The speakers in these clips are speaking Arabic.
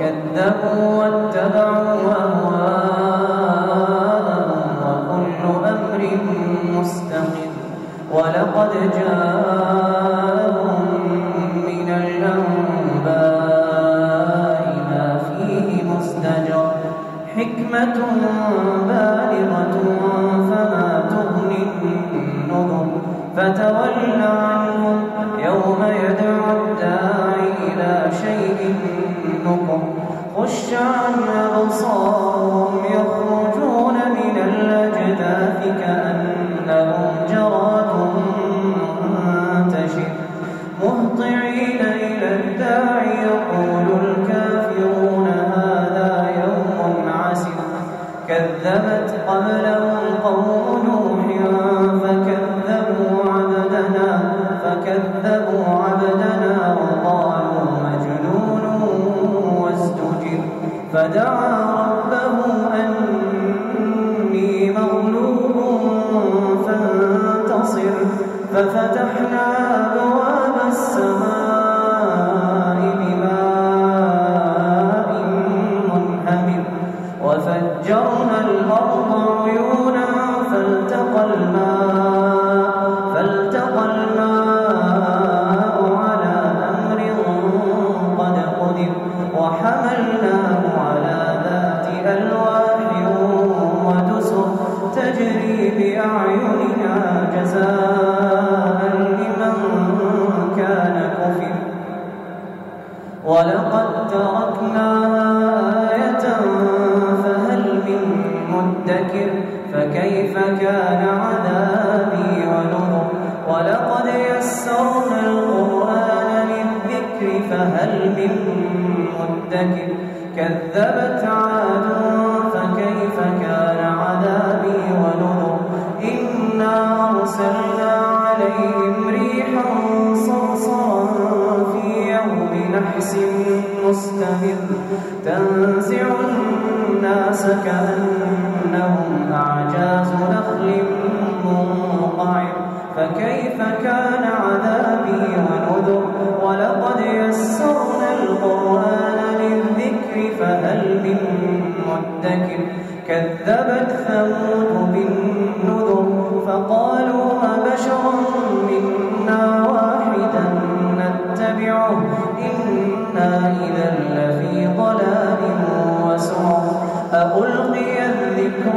وكذبوا واتبعوا أهواءهم وكل أمر مستقر ولقد جاءهم مستمر. تنزع الناس كأنهم أعجاز نخل منقعر فكيف كان عذابي ونذر؟ ولقد يسرنا القرآن للذكر فهل من مدكر؟ كذبت ثمود بالنذر فقالوا أبشرا منا واحدا نتبعه. إنا إذا لفي ضلال وسعر. ألقي الذكر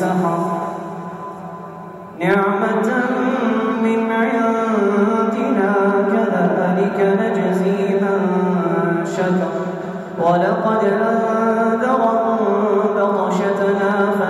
سحر نعمة من عندنا كذلك نجزي من شكر. ولقد أنذرهم بطشتنا فنعمة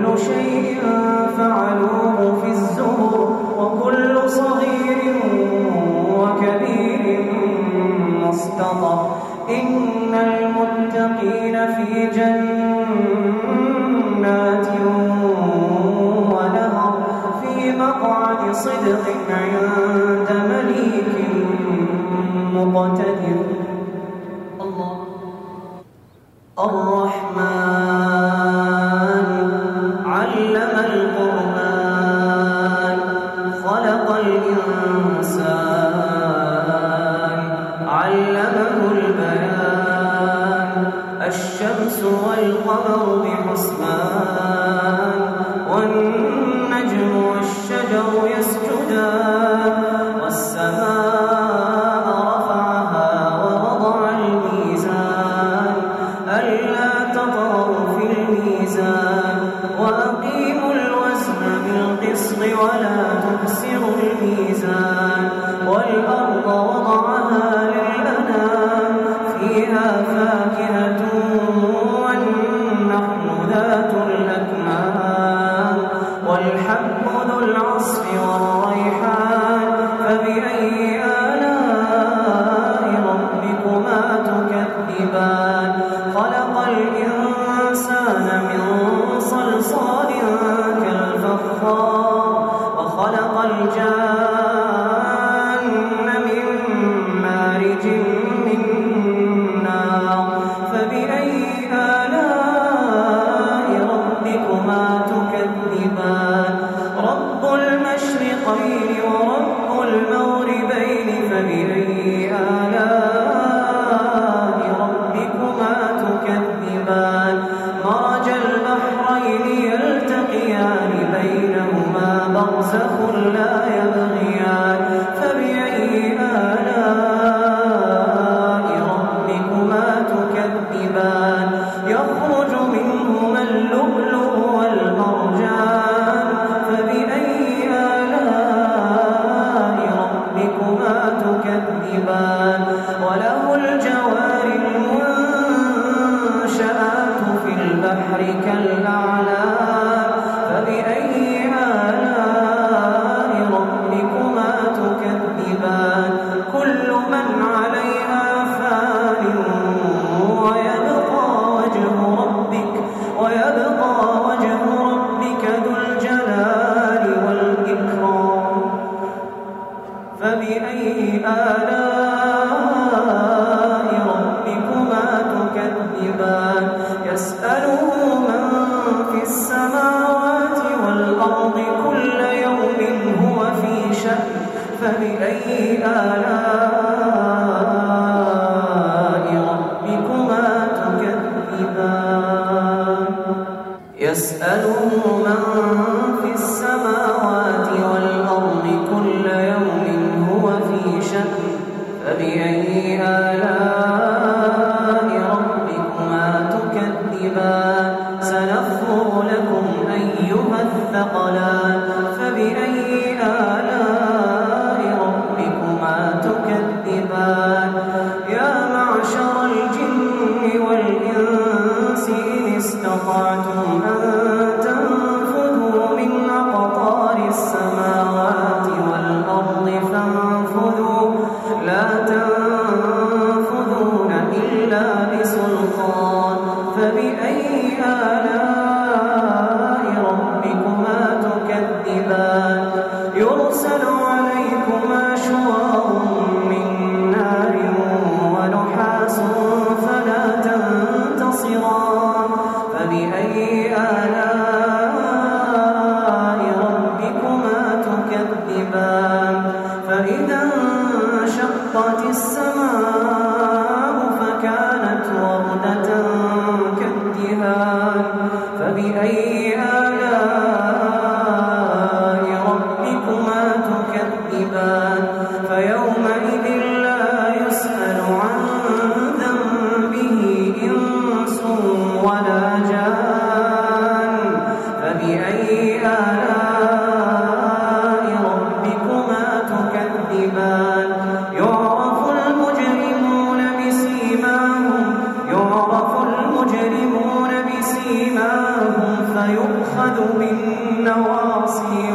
كل شيء فعلوه في الزهر وكل صغير وكبير مستطر. إن المتقين في جنات ونهر في مقعد صدق عند مليك مقتدر. الله. الرحيم. لا سنفر لكم أيها الثقلان. فبأي آلام آلام من بالنواصي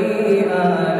فبأي آلاء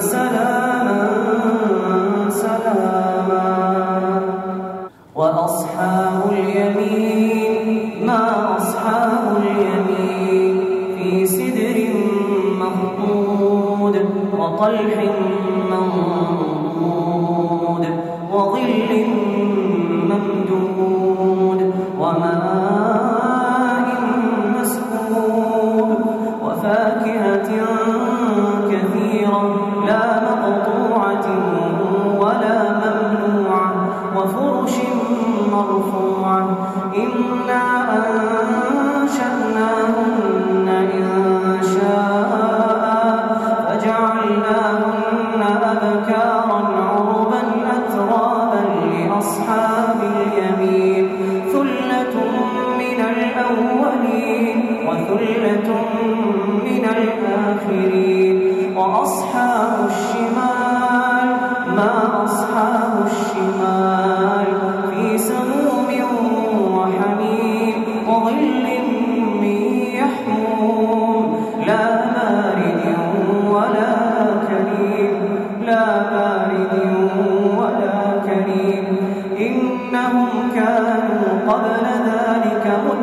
سلاما سلاما. وأصحاب اليمين ما أصحاب اليمين؟ في سدر وطلح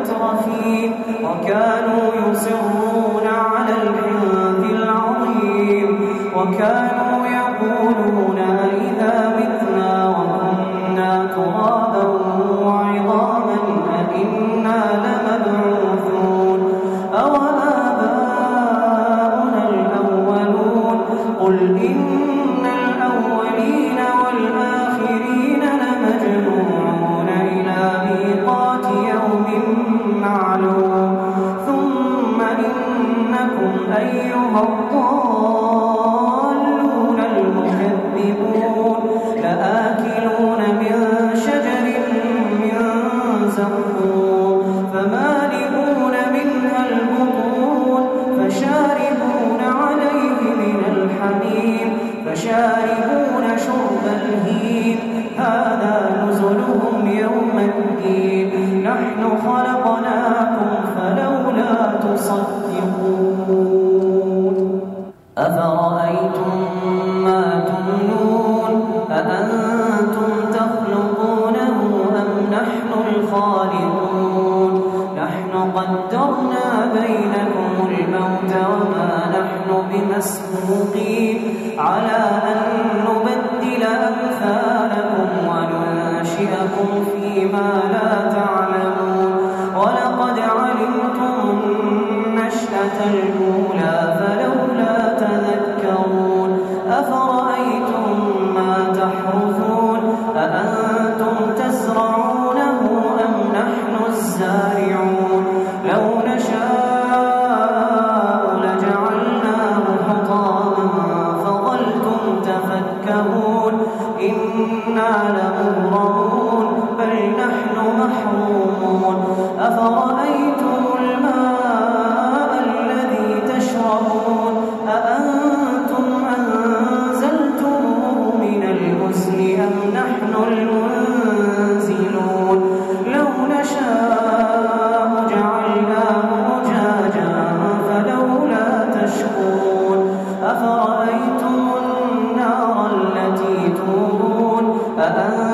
المترفين وكانوا يصرون على الحنث العظيم وكانوا الدين نحن خلقناكم فلولا تصدقون أأنت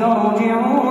ترجعون